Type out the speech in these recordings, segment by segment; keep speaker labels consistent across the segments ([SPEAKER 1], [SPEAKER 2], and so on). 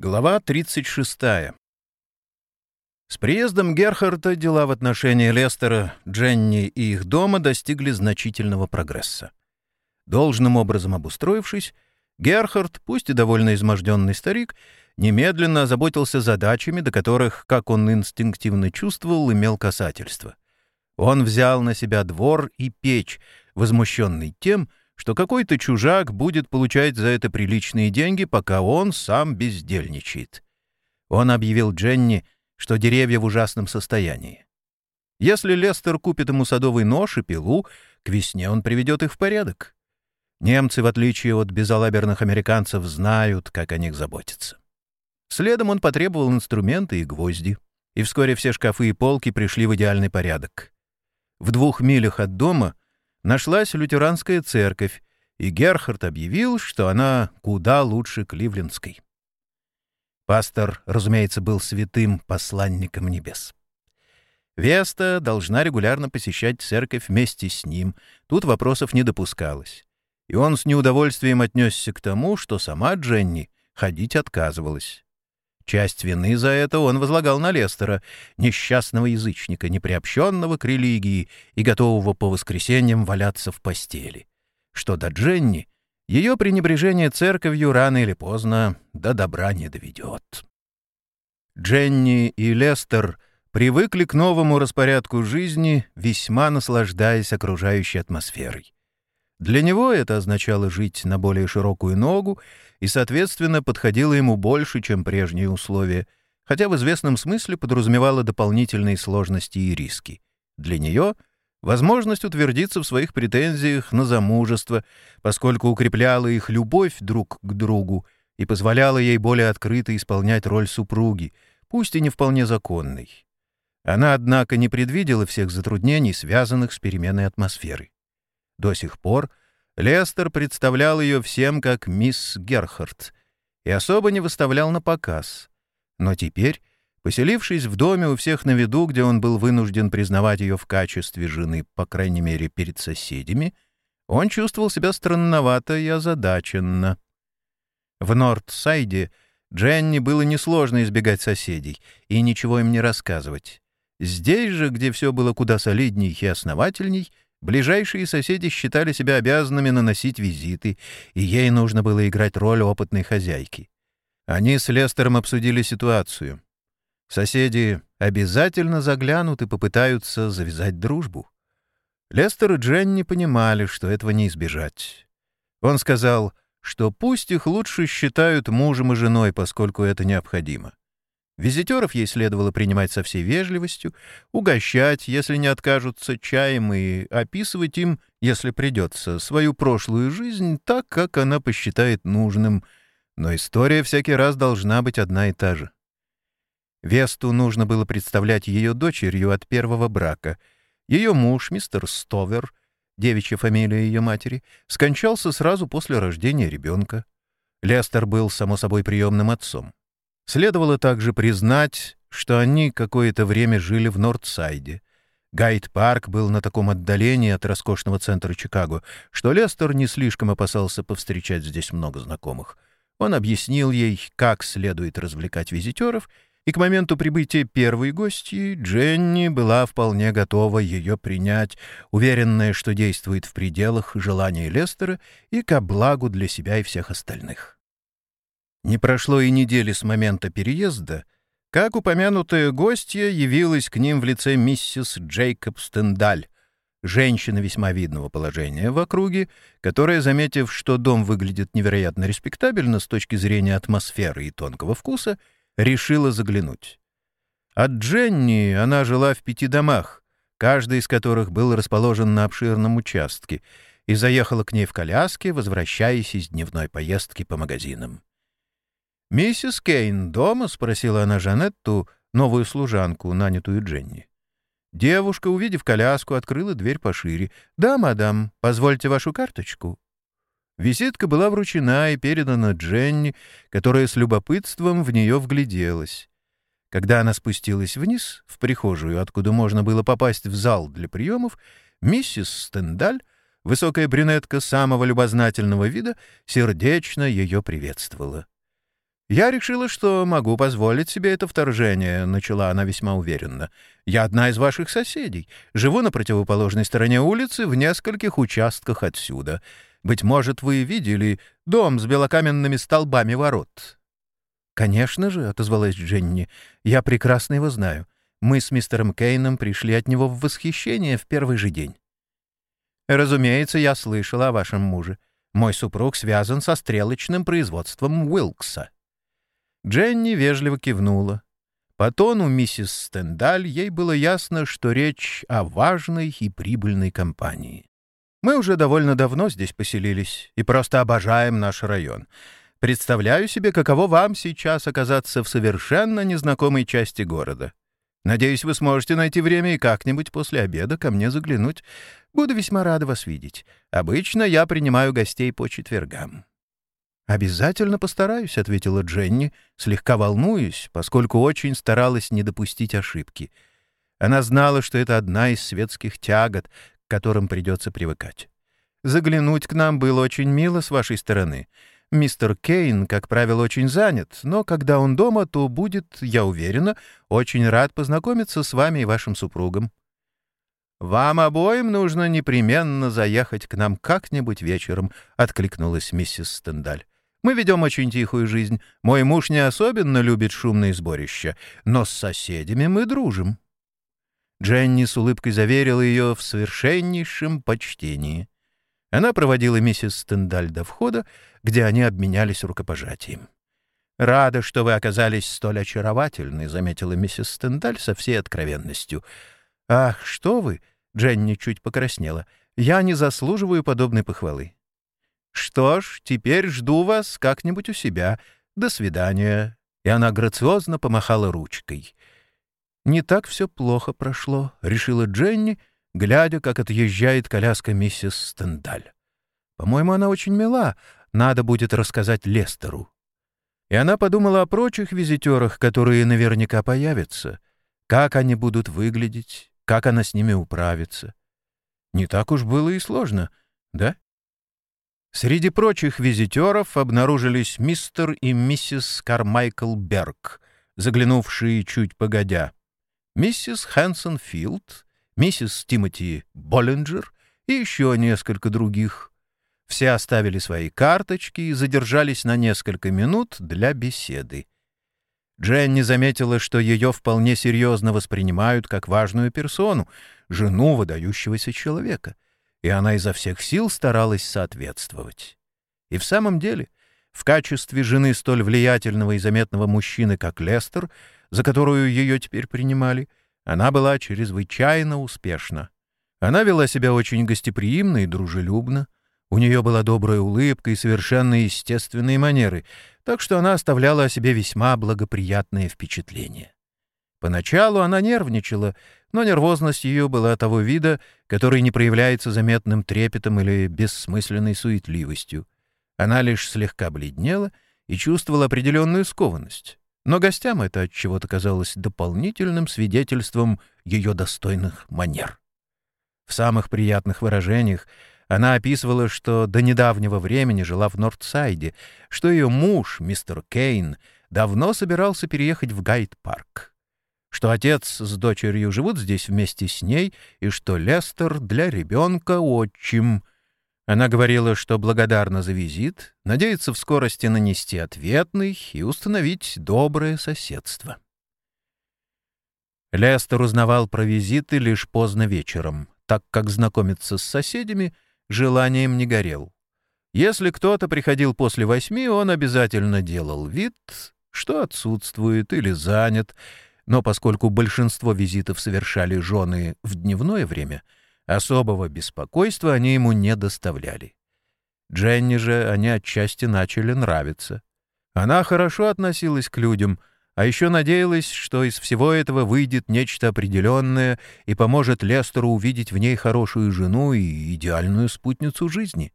[SPEAKER 1] Глава 36. С приездом Герхарда дела в отношении Лестера, Дженни и их дома достигли значительного прогресса. Должным образом обустроившись, Герхард, пусть и довольно изможденный старик, немедленно озаботился задачами, до которых, как он инстинктивно чувствовал, имел касательство. Он взял на себя двор и печь, возмущенный тем, что какой-то чужак будет получать за это приличные деньги, пока он сам бездельничает. Он объявил Дженни, что деревья в ужасном состоянии. Если Лестер купит ему садовый нож и пилу, к весне он приведет их в порядок. Немцы, в отличие от безалаберных американцев, знают, как о них заботиться. Следом он потребовал инструменты и гвозди, и вскоре все шкафы и полки пришли в идеальный порядок. В двух милях от дома нашлась лютеранская церковь, и Герхард объявил, что она куда лучше Кливлендской. Пастор, разумеется, был святым посланником небес. Веста должна регулярно посещать церковь вместе с ним, тут вопросов не допускалось. И он с неудовольствием отнесся к тому, что сама Дженни ходить отказывалась. Часть вины за это он возлагал на Лестера, несчастного язычника, неприобщенного к религии и готового по воскресеньям валяться в постели. Что до Дженни, ее пренебрежение церковью рано или поздно до добра не доведет. Дженни и Лестер привыкли к новому распорядку жизни, весьма наслаждаясь окружающей атмосферой. Для него это означало жить на более широкую ногу и, соответственно, подходило ему больше, чем прежние условия, хотя в известном смысле подразумевало дополнительные сложности и риски. Для нее — возможность утвердиться в своих претензиях на замужество, поскольку укрепляла их любовь друг к другу и позволяла ей более открыто исполнять роль супруги, пусть и не вполне законной. Она, однако, не предвидела всех затруднений, связанных с переменой атмосферы. До сих пор Лестер представлял ее всем как мисс Герхард и особо не выставлял на показ. Но теперь, поселившись в доме у всех на виду, где он был вынужден признавать ее в качестве жены, по крайней мере, перед соседями, он чувствовал себя странновато и озадаченно. В Нордсайде Дженни было несложно избегать соседей и ничего им не рассказывать. Здесь же, где все было куда солидней и основательней, Ближайшие соседи считали себя обязанными наносить визиты, и ей нужно было играть роль опытной хозяйки. Они с Лестером обсудили ситуацию. Соседи обязательно заглянут и попытаются завязать дружбу. Лестер и Дженни понимали, что этого не избежать. Он сказал, что пусть их лучше считают мужем и женой, поскольку это необходимо. Визитеров ей следовало принимать со всей вежливостью, угощать, если не откажутся чаем, и описывать им, если придется, свою прошлую жизнь так, как она посчитает нужным. Но история всякий раз должна быть одна и та же. Весту нужно было представлять ее дочерью от первого брака. Ее муж, мистер Стовер, девичья фамилия ее матери, скончался сразу после рождения ребенка. Лестер был, само собой, приемным отцом. Следовало также признать, что они какое-то время жили в Нордсайде. Гайд-парк был на таком отдалении от роскошного центра Чикаго, что Лестер не слишком опасался повстречать здесь много знакомых. Он объяснил ей, как следует развлекать визитеров, и к моменту прибытия первой гости Дженни была вполне готова ее принять, уверенная, что действует в пределах желаний Лестера и ко благу для себя и всех остальных. Не прошло и недели с момента переезда, как упомянутая гостья явилась к ним в лице миссис Джейкоб Стендаль, женщина весьма видного положения в округе, которая, заметив, что дом выглядит невероятно респектабельно с точки зрения атмосферы и тонкого вкуса, решила заглянуть. От Дженни она жила в пяти домах, каждый из которых был расположен на обширном участке, и заехала к ней в коляске, возвращаясь из дневной поездки по магазинам. «Миссис Кейн дома?» — спросила она Жанетту, новую служанку, нанятую Дженни. Девушка, увидев коляску, открыла дверь пошире. «Да, мадам, позвольте вашу карточку». Визитка была вручена и передана Дженни, которая с любопытством в нее вгляделась. Когда она спустилась вниз, в прихожую, откуда можно было попасть в зал для приемов, миссис Стендаль, высокая брюнетка самого любознательного вида, сердечно ее приветствовала. «Я решила, что могу позволить себе это вторжение», — начала она весьма уверенно. «Я одна из ваших соседей. Живу на противоположной стороне улицы в нескольких участках отсюда. Быть может, вы видели дом с белокаменными столбами ворот?» «Конечно же», — отозвалась Дженни. «Я прекрасно его знаю. Мы с мистером Кейном пришли от него в восхищение в первый же день». «Разумеется, я слышала о вашем муже. Мой супруг связан со стрелочным производством Уилкса». Дженни вежливо кивнула. По тону миссис Стендаль ей было ясно, что речь о важной и прибыльной компании. «Мы уже довольно давно здесь поселились и просто обожаем наш район. Представляю себе, каково вам сейчас оказаться в совершенно незнакомой части города. Надеюсь, вы сможете найти время и как-нибудь после обеда ко мне заглянуть. Буду весьма рада вас видеть. Обычно я принимаю гостей по четвергам». «Обязательно постараюсь», — ответила Дженни, слегка волнуясь, поскольку очень старалась не допустить ошибки. Она знала, что это одна из светских тягот, к которым придется привыкать. «Заглянуть к нам было очень мило с вашей стороны. Мистер Кейн, как правило, очень занят, но когда он дома, то будет, я уверена, очень рад познакомиться с вами и вашим супругом». «Вам обоим нужно непременно заехать к нам как-нибудь вечером», — откликнулась миссис Стендаль. Мы ведем очень тихую жизнь. Мой муж не особенно любит шумные сборища, но с соседями мы дружим». Дженни с улыбкой заверила ее в совершеннейшем почтении. Она проводила миссис Стендаль до входа, где они обменялись рукопожатием. «Рада, что вы оказались столь очаровательны», — заметила миссис Стендаль со всей откровенностью. «Ах, что вы!» — Дженни чуть покраснела. «Я не заслуживаю подобной похвалы. «Что ж, теперь жду вас как-нибудь у себя. До свидания». И она грациозно помахала ручкой. «Не так все плохо прошло», — решила Дженни, глядя, как отъезжает коляска миссис Стендаль. «По-моему, она очень мила. Надо будет рассказать Лестеру». И она подумала о прочих визитерах, которые наверняка появятся. Как они будут выглядеть, как она с ними управится. Не так уж было и сложно, да? Среди прочих визитеров обнаружились мистер и миссис Кармайкл Берг, заглянувшие чуть погодя, миссис Хэнсон Филд, миссис Тимоти Боллинджер и еще несколько других. Все оставили свои карточки и задержались на несколько минут для беседы. Дженни заметила, что ее вполне серьезно воспринимают как важную персону, жену выдающегося человека — и она изо всех сил старалась соответствовать. И в самом деле, в качестве жены столь влиятельного и заметного мужчины, как Лестер, за которую ее теперь принимали, она была чрезвычайно успешна. Она вела себя очень гостеприимно и дружелюбно, у нее была добрая улыбка и совершенно естественные манеры, так что она оставляла о себе весьма благоприятное впечатление. Поначалу она нервничала, но нервозность ее была того вида, который не проявляется заметным трепетом или бессмысленной суетливостью. Она лишь слегка бледнела и чувствовала определенную скованность. Но гостям это от чего-то казалось дополнительным свидетельством ее достойных манер. В самых приятных выражениях она описывала, что до недавнего времени жила в Нордсайде, что ее муж, мистер Кейн, давно собирался переехать в Гайд-парк что отец с дочерью живут здесь вместе с ней и что Лестер для ребенка отчим. Она говорила, что благодарна за визит, надеется в скорости нанести ответный и установить доброе соседство. Лестер узнавал про визиты лишь поздно вечером, так как знакомиться с соседями желанием не горел. Если кто-то приходил после восьми, он обязательно делал вид, что отсутствует или занят, но поскольку большинство визитов совершали жены в дневное время, особого беспокойства они ему не доставляли. Дженни же они отчасти начали нравиться. Она хорошо относилась к людям, а еще надеялась, что из всего этого выйдет нечто определенное и поможет Лестеру увидеть в ней хорошую жену и идеальную спутницу жизни.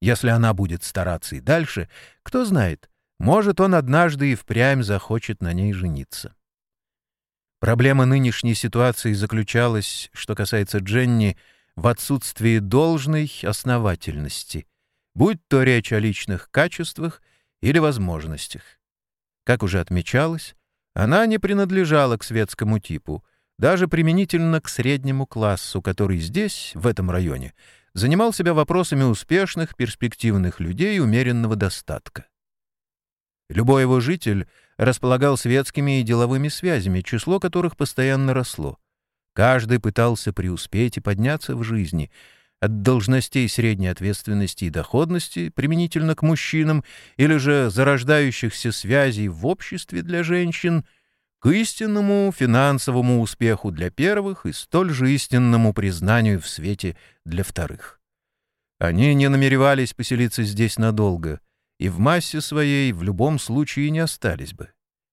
[SPEAKER 1] Если она будет стараться и дальше, кто знает, может, он однажды и впрямь захочет на ней жениться. Проблема нынешней ситуации заключалась, что касается Дженни, в отсутствии должной основательности, будь то речь о личных качествах или возможностях. Как уже отмечалось, она не принадлежала к светскому типу, даже применительно к среднему классу, который здесь, в этом районе, занимал себя вопросами успешных, перспективных людей умеренного достатка. Любой его житель располагал светскими и деловыми связями, число которых постоянно росло. Каждый пытался преуспеть и подняться в жизни — от должностей средней ответственности и доходности применительно к мужчинам или же зарождающихся связей в обществе для женщин к истинному финансовому успеху для первых и столь же истинному признанию в свете для вторых. Они не намеревались поселиться здесь надолго и в массе своей в любом случае не остались бы.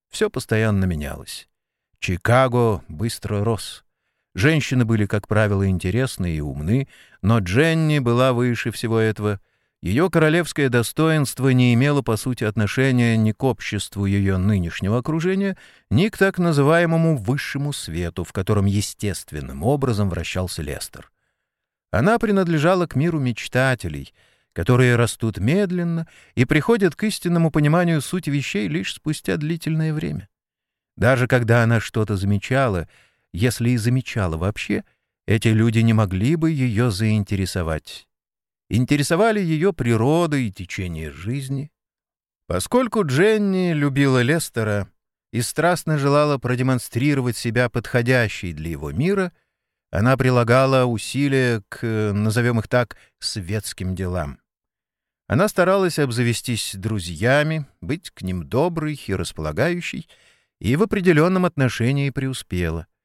[SPEAKER 1] Все постоянно менялось. Чикаго быстро рос. Женщины были, как правило, интересны и умны, но Дженни была выше всего этого. Ее королевское достоинство не имело, по сути, отношения ни к обществу ее нынешнего окружения, ни к так называемому высшему свету, в котором естественным образом вращался Лестер. Она принадлежала к миру мечтателей, которые растут медленно и приходят к истинному пониманию сути вещей лишь спустя длительное время. Даже когда она что-то замечала — если и замечала вообще, эти люди не могли бы ее заинтересовать. Интересовали ее природа и течение жизни. Поскольку Дженни любила Лестера и страстно желала продемонстрировать себя подходящей для его мира, она прилагала усилия к, назовем их так, светским делам. Она старалась обзавестись друзьями, быть к ним доброй и располагающей, и в определенном отношении преуспела —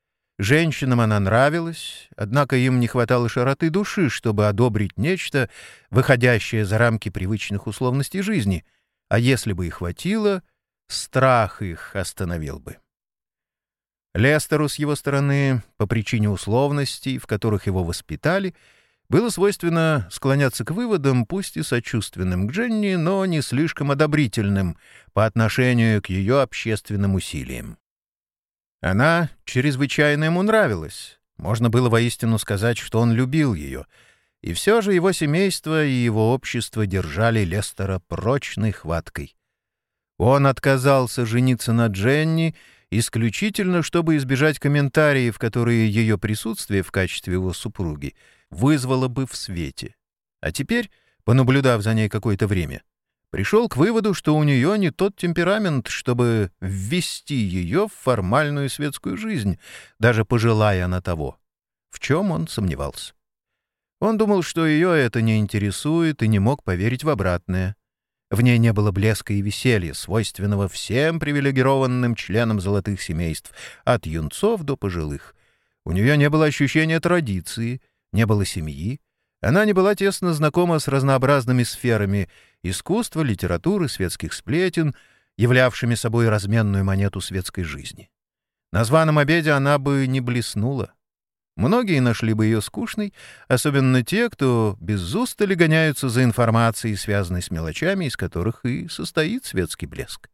[SPEAKER 1] Женщинам она нравилась, однако им не хватало широты души, чтобы одобрить нечто, выходящее за рамки привычных условностей жизни, а если бы и хватило, страх их остановил бы. Лестеру с его стороны, по причине условностей, в которых его воспитали, было свойственно склоняться к выводам, пусть и сочувственным к Дженни, но не слишком одобрительным по отношению к ее общественным усилиям. Она чрезвычайно ему нравилась. Можно было воистину сказать, что он любил ее. И все же его семейство и его общество держали Лестера прочной хваткой. Он отказался жениться на Дженни исключительно, чтобы избежать комментариев, которые ее присутствие в качестве его супруги вызвало бы в свете. А теперь, понаблюдав за ней какое-то время, пришел к выводу, что у нее не тот темперамент, чтобы ввести ее в формальную светскую жизнь, даже пожелая она того. В чем он сомневался. Он думал, что ее это не интересует, и не мог поверить в обратное. В ней не было блеска и веселья, свойственного всем привилегированным членам золотых семейств, от юнцов до пожилых. У нее не было ощущения традиции, не было семьи, она не была тесно знакома с разнообразными сферами искусства, литературы, светских сплетен, являвшими собой разменную монету светской жизни. На званом обеде она бы не блеснула. Многие нашли бы ее скучной, особенно те, кто без устали гоняются за информацией, связанной с мелочами, из которых и состоит светский блеск.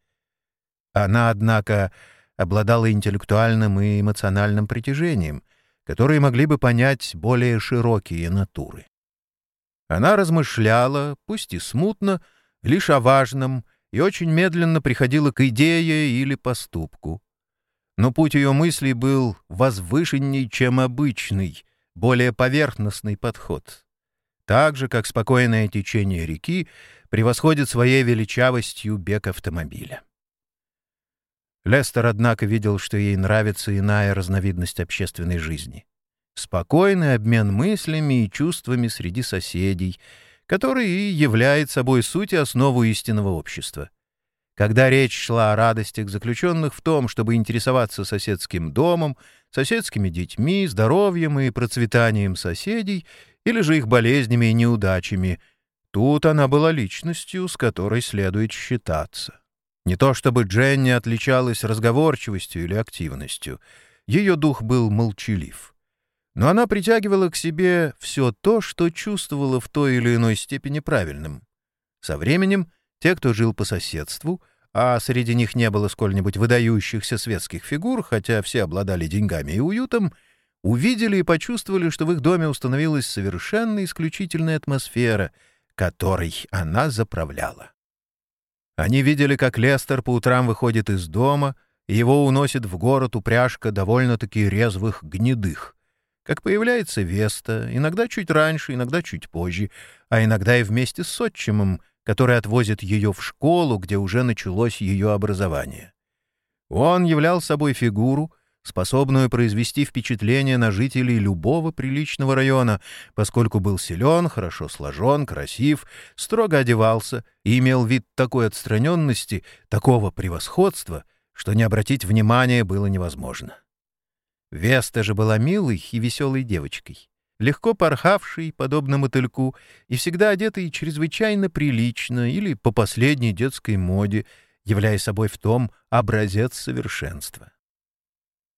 [SPEAKER 1] Она, однако, обладала интеллектуальным и эмоциональным притяжением, которые могли бы понять более широкие натуры. Она размышляла, пусть и смутно, лишь о важном, и очень медленно приходила к идее или поступку. Но путь ее мыслей был возвышенней, чем обычный, более поверхностный подход. Так же, как спокойное течение реки превосходит своей величавостью бег автомобиля. Лестер, однако, видел, что ей нравится иная разновидность общественной жизни спокойный обмен мыслями и чувствами среди соседей, который и является собой суть и основу истинного общества. Когда речь шла о радостях заключенных в том, чтобы интересоваться соседским домом, соседскими детьми, здоровьем и процветанием соседей, или же их болезнями и неудачами, тут она была личностью, с которой следует считаться. Не то чтобы Дженни отличалась разговорчивостью или активностью, ее дух был молчалив но она притягивала к себе все то, что чувствовала в той или иной степени правильным. Со временем те, кто жил по соседству, а среди них не было сколь-нибудь выдающихся светских фигур, хотя все обладали деньгами и уютом, увидели и почувствовали, что в их доме установилась совершенно исключительная атмосфера, которой она заправляла. Они видели, как Лестер по утрам выходит из дома, и его уносит в город упряжка довольно-таки резвых гнедых. Как появляется Веста, иногда чуть раньше, иногда чуть позже, а иногда и вместе с отчимом, который отвозит ее в школу, где уже началось ее образование. Он являл собой фигуру, способную произвести впечатление на жителей любого приличного района, поскольку был силен, хорошо сложен, красив, строго одевался и имел вид такой отстраненности, такого превосходства, что не обратить внимания было невозможно. Веста же была милой и веселой девочкой, легко порхавшей, подобно мотыльку, и всегда одетой чрезвычайно прилично или по последней детской моде, являя собой в том образец совершенства.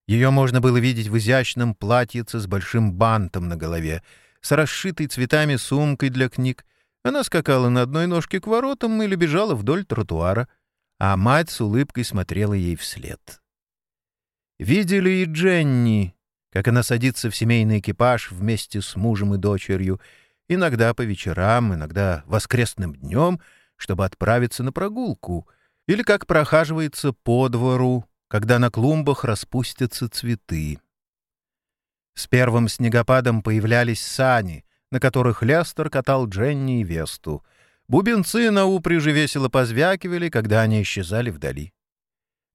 [SPEAKER 1] Ее можно было видеть в изящном платьице с большим бантом на голове, с расшитой цветами сумкой для книг. Она скакала на одной ножке к воротам или бежала вдоль тротуара, а мать с улыбкой смотрела ей вслед. Видели и Дженни, как она садится в семейный экипаж вместе с мужем и дочерью, иногда по вечерам, иногда воскресным днем, чтобы отправиться на прогулку, или как прохаживается по двору, когда на клумбах распустятся цветы. С первым снегопадом появлялись сани, на которых Лестер катал Дженни и Весту. Бубенцы на упряжи весело позвякивали, когда они исчезали вдали.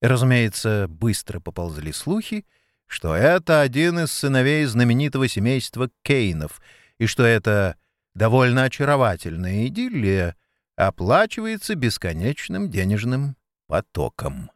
[SPEAKER 1] Разумеется, быстро поползли слухи, что это один из сыновей знаменитого семейства Кейнов, и что это довольно очаровательная идиллия оплачивается бесконечным денежным потоком.